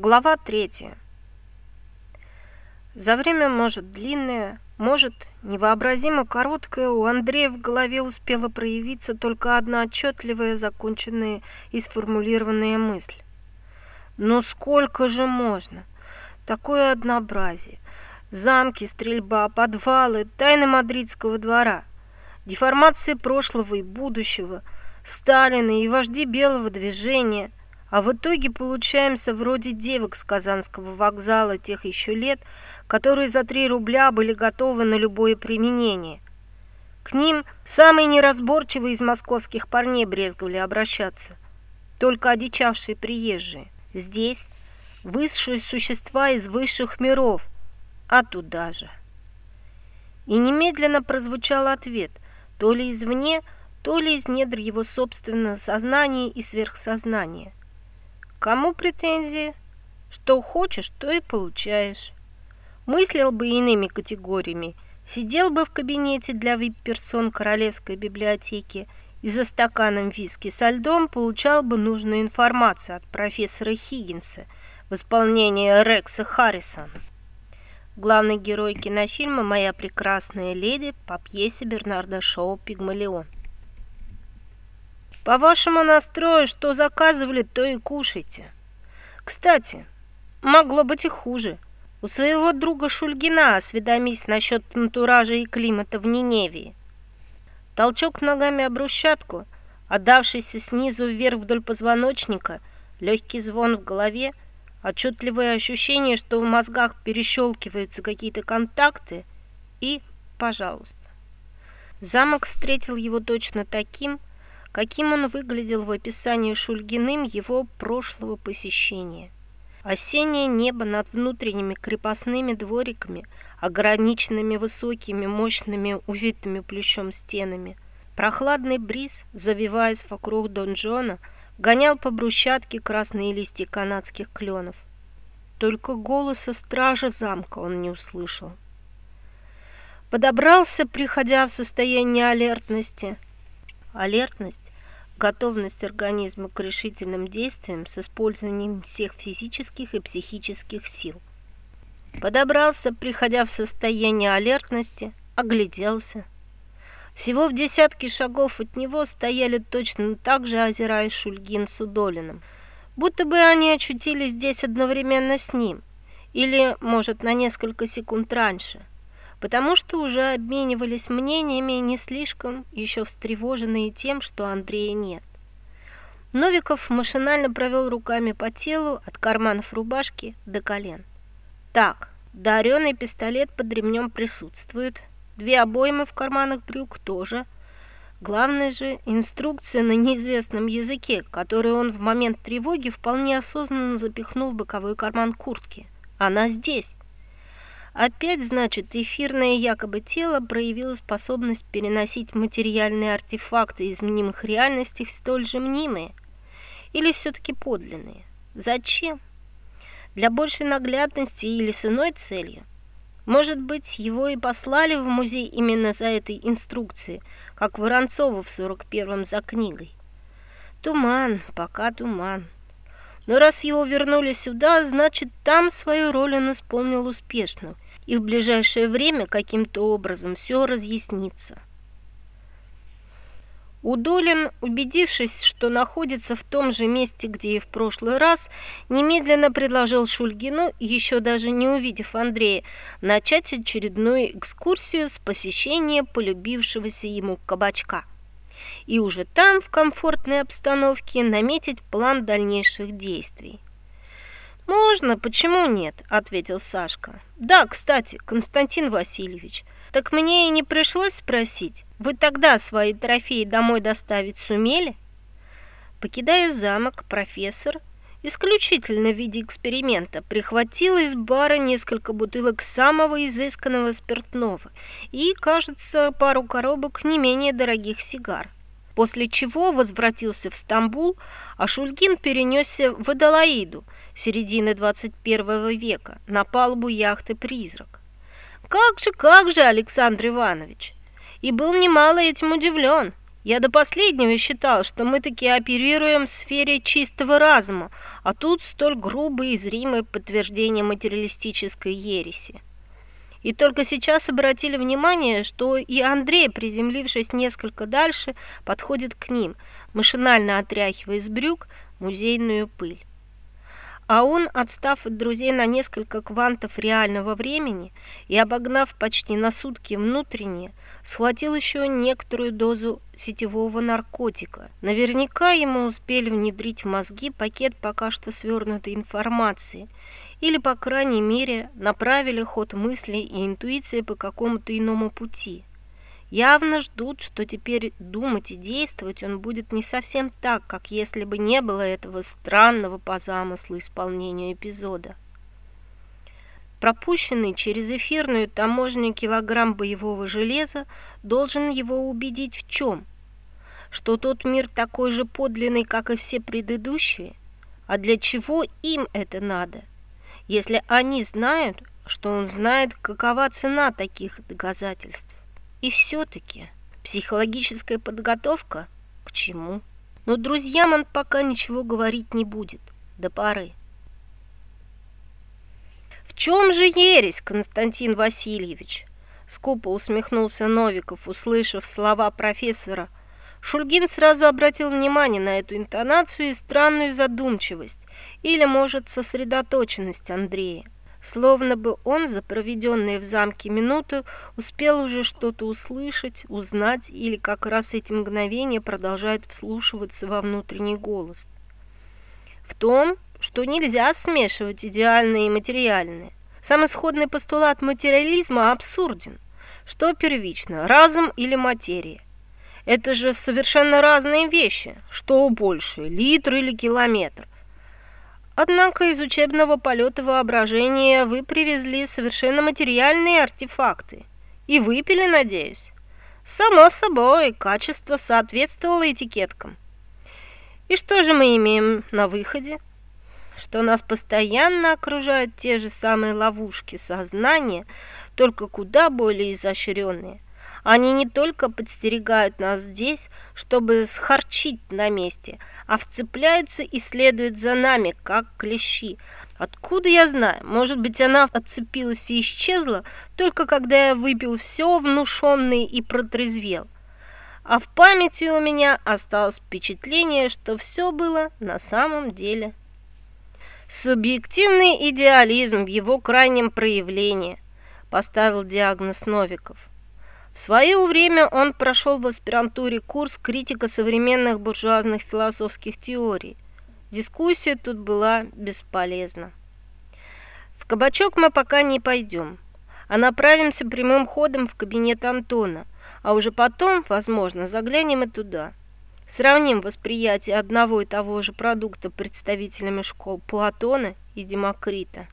Глава третья. За время, может, длинное, может, невообразимо короткое, у Андрея в голове успела проявиться только одна отчетливая, законченная и сформулированная мысль. Но сколько же можно? Такое однообразие. Замки, стрельба, подвалы, тайны мадридского двора, деформации прошлого и будущего, Сталина и вожди белого движения – а в итоге получаемся вроде девок с Казанского вокзала тех еще лет, которые за три рубля были готовы на любое применение. К ним самые неразборчивые из московских парней брезговали обращаться. Только одичавшие приезжие. Здесь высшие существа из высших миров, а туда же. И немедленно прозвучал ответ, то ли извне, то ли из недр его собственного сознания и сверхсознания. Кому претензии? Что хочешь, то и получаешь. Мыслил бы иными категориями, сидел бы в кабинете для вип-персон Королевской библиотеки и за стаканом виски со льдом получал бы нужную информацию от профессора Хиггинса в исполнении Рекса Харрисона. Главный герой кинофильма «Моя прекрасная леди» по пьесе Бернарда Шоу «Пигмалион». По вашему настрою, что заказывали, то и кушайте. Кстати, могло быть и хуже. У своего друга Шульгина осведомись насчет антуража и климата в Ниневии. Толчок ногами об брусчатку, отдавшийся снизу вверх вдоль позвоночника, легкий звон в голове, отчетливое ощущение, что в мозгах перещелкиваются какие-то контакты, и, пожалуйста. Замок встретил его точно таким, каким он выглядел в описании Шульгиным его прошлого посещения. Осеннее небо над внутренними крепостными двориками, ограниченными высокими, мощными, увитыми плющом стенами. Прохладный бриз, завиваясь вокруг донжона, гонял по брусчатке красные листья канадских кленов. Только голоса стража замка он не услышал. Подобрался, приходя в состояние алертности – Алертность – готовность организма к решительным действиям с использованием всех физических и психических сил. Подобрался, приходя в состояние алертности, огляделся. Всего в десятке шагов от него стояли точно так же, озираясь Шульгин с Удолиным. Будто бы они очутились здесь одновременно с ним, или, может, на несколько секунд раньше – потому что уже обменивались мнениями не слишком еще встревоженные тем, что Андрея нет. Новиков машинально провел руками по телу от карманов рубашки до колен. Так, даренный пистолет под ремнем присутствует, две обоймы в карманах брюк тоже. Главное же инструкция на неизвестном языке, которую он в момент тревоги вполне осознанно запихнул в боковой карман куртки. Она здесь. Опять, значит, эфирное якобы тело проявило способность переносить материальные артефакты из мнимых реальностей в столь же мнимые? Или все-таки подлинные? Зачем? Для большей наглядности или с иной целью? Может быть, его и послали в музей именно за этой инструкцией, как Воронцова в 41-м за книгой? Туман, пока туман. Но раз его вернули сюда, значит, там свою роль он исполнил успешно – и в ближайшее время каким-то образом все разъяснится. Удолин, убедившись, что находится в том же месте, где и в прошлый раз, немедленно предложил Шульгину, еще даже не увидев Андрея, начать очередную экскурсию с посещения полюбившегося ему кабачка. И уже там, в комфортной обстановке, наметить план дальнейших действий. «Можно, почему нет?» – ответил Сашка. «Да, кстати, Константин Васильевич, так мне и не пришлось спросить, вы тогда свои трофеи домой доставить сумели?» Покидая замок, профессор, исключительно в виде эксперимента, прихватил из бара несколько бутылок самого изысканного спиртного и, кажется, пару коробок не менее дорогих сигар после чего возвратился в Стамбул, а Шульгин перенесся в Адалаиду середины 21 века на палубу яхты «Призрак». Как же, как же, Александр Иванович! И был немало этим удивлен. Я до последнего считал, что мы таки оперируем в сфере чистого разума, а тут столь грубое и зримое подтверждение материалистической ереси. И только сейчас обратили внимание, что и Андрей, приземлившись несколько дальше, подходит к ним, машинально отряхивая из брюк музейную пыль. А он, отстав от друзей на несколько квантов реального времени и обогнав почти на сутки внутреннее, схватил еще некоторую дозу сетевого наркотика. Наверняка ему успели внедрить в мозги пакет пока что свернутой информации – или, по крайней мере, направили ход мысли и интуиции по какому-то иному пути. Явно ждут, что теперь думать и действовать он будет не совсем так, как если бы не было этого странного по замыслу исполнения эпизода. Пропущенный через эфирную таможню килограмм боевого железа должен его убедить в чем? Что тот мир такой же подлинный, как и все предыдущие? А для чего им это надо? Если они знают, что он знает, какова цена таких доказательств. И все-таки психологическая подготовка к чему? Но друзьям он пока ничего говорить не будет, до поры. «В чем же ересь, Константин Васильевич?» Скупо усмехнулся Новиков, услышав слова профессора. Шульгин сразу обратил внимание на эту интонацию и странную задумчивость, или, может, сосредоточенность Андрея. Словно бы он за проведенные в замке минуты успел уже что-то услышать, узнать или как раз эти мгновения продолжает вслушиваться во внутренний голос. В том, что нельзя смешивать идеальное и материальное. Сам исходный постулат материализма абсурден. Что первично, разум или материя? Это же совершенно разные вещи. Что больше, литр или километр? Однако из учебного полета воображения вы привезли совершенно материальные артефакты. И выпили, надеюсь. Само собой, качество соответствовало этикеткам. И что же мы имеем на выходе? Что нас постоянно окружают те же самые ловушки сознания, только куда более изощренные. Они не только подстерегают нас здесь, чтобы схарчить на месте, а вцепляются и следуют за нами, как клещи. Откуда я знаю? Может быть, она отцепилась и исчезла, только когда я выпил все внушенное и протрезвел. А в памяти у меня осталось впечатление, что все было на самом деле. Субъективный идеализм в его крайнем проявлении, поставил диагноз Новиков. В свое время он прошел в аспирантуре курс критика современных буржуазных философских теорий. Дискуссия тут была бесполезна. В кабачок мы пока не пойдем, а направимся прямым ходом в кабинет Антона, а уже потом, возможно, заглянем и туда. Сравним восприятие одного и того же продукта представителями школ Платона и Демокрита.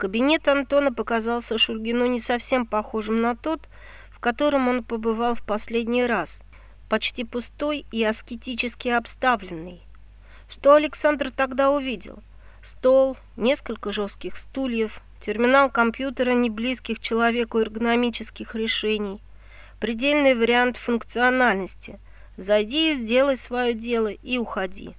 Кабинет Антона показался Шульгину не совсем похожим на тот, в котором он побывал в последний раз, почти пустой и аскетически обставленный. Что Александр тогда увидел? Стол, несколько жестких стульев, терминал компьютера не близких человеку эргономических решений, предельный вариант функциональности. Зайди, сделай свое дело и уходи.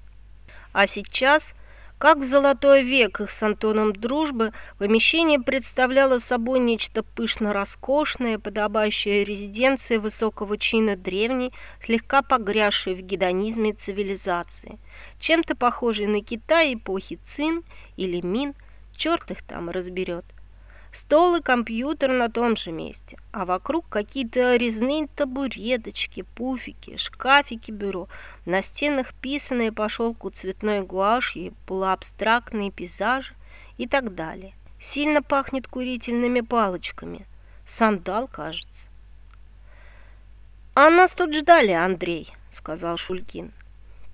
А сейчас как в золотой век их с Антоном дружбы, помещение представляло собой нечто пышно-роскошное, подобающее резиденции высокого чина древней, слегка погрязшей в гедонизме цивилизации, чем-то похожей на Китай эпохи Цин или Мин, черт их там разберет – Стол и компьютер на том же месте, а вокруг какие-то резные табуреточки, пуфики, шкафики бюро, на стенах писанные по шелку цветной гуашью, полуабстрактные пейзажи и так далее. Сильно пахнет курительными палочками. Сандал, кажется. «А нас тут ждали, Андрей», — сказал Шулькин.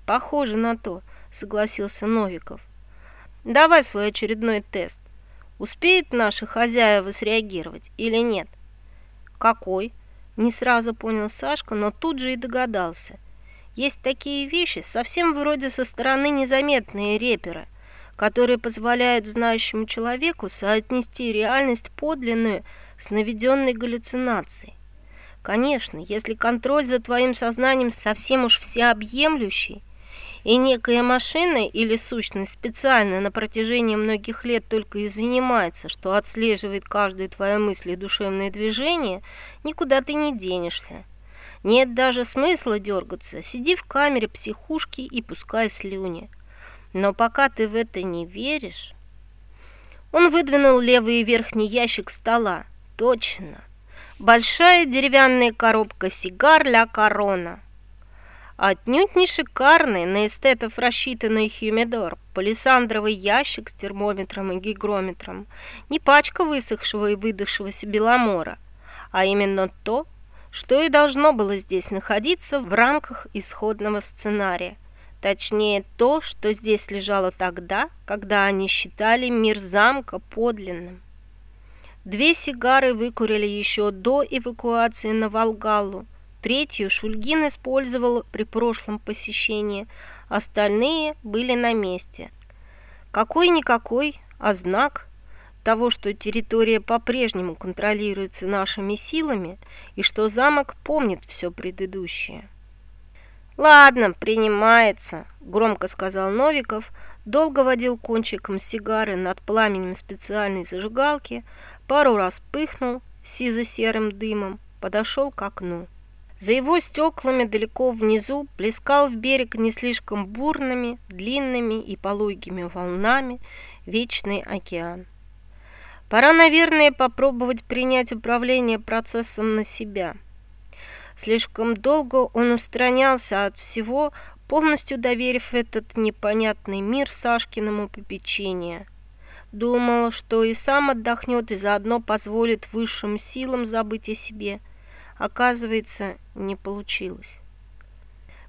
«Похоже на то», — согласился Новиков. «Давай свой очередной тест. Успеют наши хозяева среагировать или нет? Какой? Не сразу понял Сашка, но тут же и догадался. Есть такие вещи, совсем вроде со стороны незаметные реперы, которые позволяют знающему человеку соотнести реальность подлинную с наведенной галлюцинацией. Конечно, если контроль за твоим сознанием совсем уж всеобъемлющий, и некая машина или сущность специально на протяжении многих лет только и занимается, что отслеживает каждую твою мысль и душевное движение, никуда ты не денешься. Нет даже смысла дергаться, сиди в камере психушки и пускай слюни. Но пока ты в это не веришь... Он выдвинул левый верхний ящик стола. Точно. Большая деревянная коробка сигар «Ля Корона». Отнюдь не шикарный, на эстетов рассчитанный хюмидор, палисандровый ящик с термометром и гигрометром, не пачка высохшего и выдохшегося беломора, а именно то, что и должно было здесь находиться в рамках исходного сценария. Точнее, то, что здесь лежало тогда, когда они считали мир замка подлинным. Две сигары выкурили еще до эвакуации на Волгалу, Третью Шульгин использовал при прошлом посещении, остальные были на месте. Какой-никакой, а знак того, что территория по-прежнему контролируется нашими силами и что замок помнит все предыдущее. «Ладно, принимается», – громко сказал Новиков, долго водил кончиком сигары над пламенем специальной зажигалки, пару раз пыхнул сизо-серым дымом, подошел к окну. За его стеклами далеко внизу плескал в берег не слишком бурными, длинными и пологими волнами вечный океан. Пора, наверное, попробовать принять управление процессом на себя. Слишком долго он устранялся от всего, полностью доверив этот непонятный мир Сашкиному попечению. Думал, что и сам отдохнет и заодно позволит высшим силам забыть о себе – Оказывается, не получилось.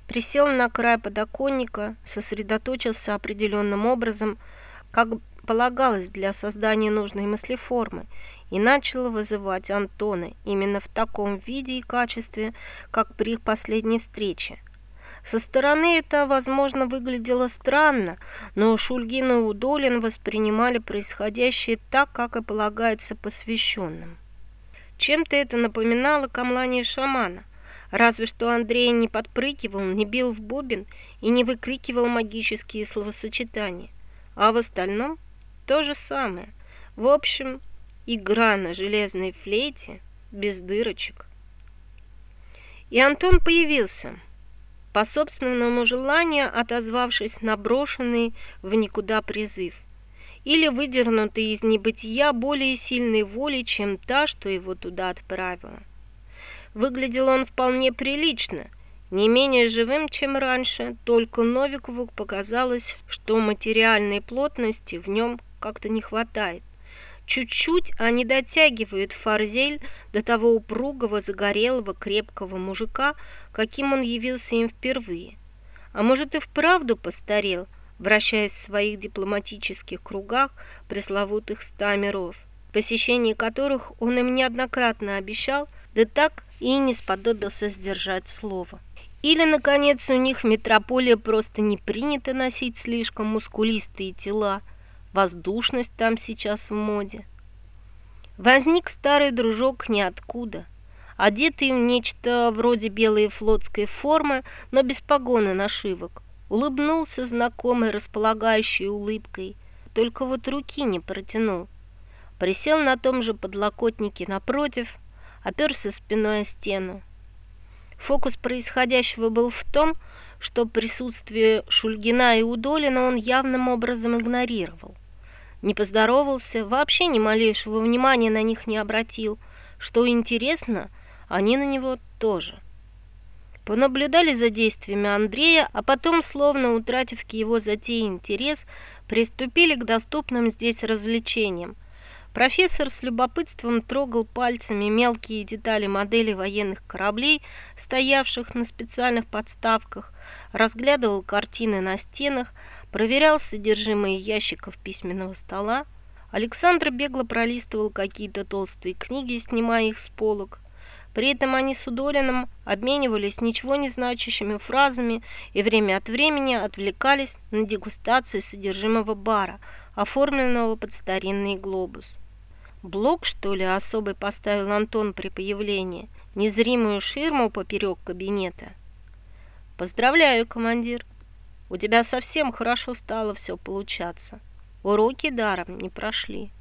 Присел на край подоконника, сосредоточился определенным образом, как полагалось для создания нужной мыслеформы, и начал вызывать Антона именно в таком виде и качестве, как при их последней встрече. Со стороны это, возможно, выглядело странно, но Шульгин и Удолин воспринимали происходящее так, как и полагается посвященным. Чем-то это напоминало камлание шамана, разве что Андрей не подпрыгивал, не бил в бубен и не выкрикивал магические словосочетания. А в остальном то же самое. В общем, игра на железной флейте без дырочек. И Антон появился, по собственному желанию отозвавшись на брошенный в никуда призыв – или выдернутый из небытия более сильной воли, чем та, что его туда отправила. Выглядел он вполне прилично, не менее живым, чем раньше, только Новикову показалось, что материальной плотности в нем как-то не хватает. Чуть-чуть, а не дотягивает фарзель до того упругого, загорелого, крепкого мужика, каким он явился им впервые. А может и вправду постарел – вращаясь в своих дипломатических кругах пресловутых ста миров, посещение которых он им неоднократно обещал, да так и не сподобился сдержать слово. Или, наконец, у них в метрополии просто не принято носить слишком мускулистые тела, воздушность там сейчас в моде. Возник старый дружок ниоткуда, одетый в нечто вроде белой флотской формы, но без погоны нашивок улыбнулся знакомой располагающей улыбкой, только вот руки не протянул. Присел на том же подлокотнике напротив, оперся спиной о стену. Фокус происходящего был в том, что присутствие Шульгина и Удолина он явным образом игнорировал. Не поздоровался, вообще ни малейшего внимания на них не обратил. Что интересно, они на него тоже – Понаблюдали за действиями Андрея, а потом, словно утратив к его затее интерес, приступили к доступным здесь развлечениям. Профессор с любопытством трогал пальцами мелкие детали моделей военных кораблей, стоявших на специальных подставках, разглядывал картины на стенах, проверял содержимое ящиков письменного стола. Александр бегло пролистывал какие-то толстые книги, снимая их с полок. При этом они с Удолиным обменивались ничего не значащими фразами и время от времени отвлекались на дегустацию содержимого бара, оформленного под старинный глобус. Блок, что ли, особый поставил Антон при появлении? Незримую ширму поперек кабинета? Поздравляю, командир. У тебя совсем хорошо стало все получаться. Уроки даром не прошли.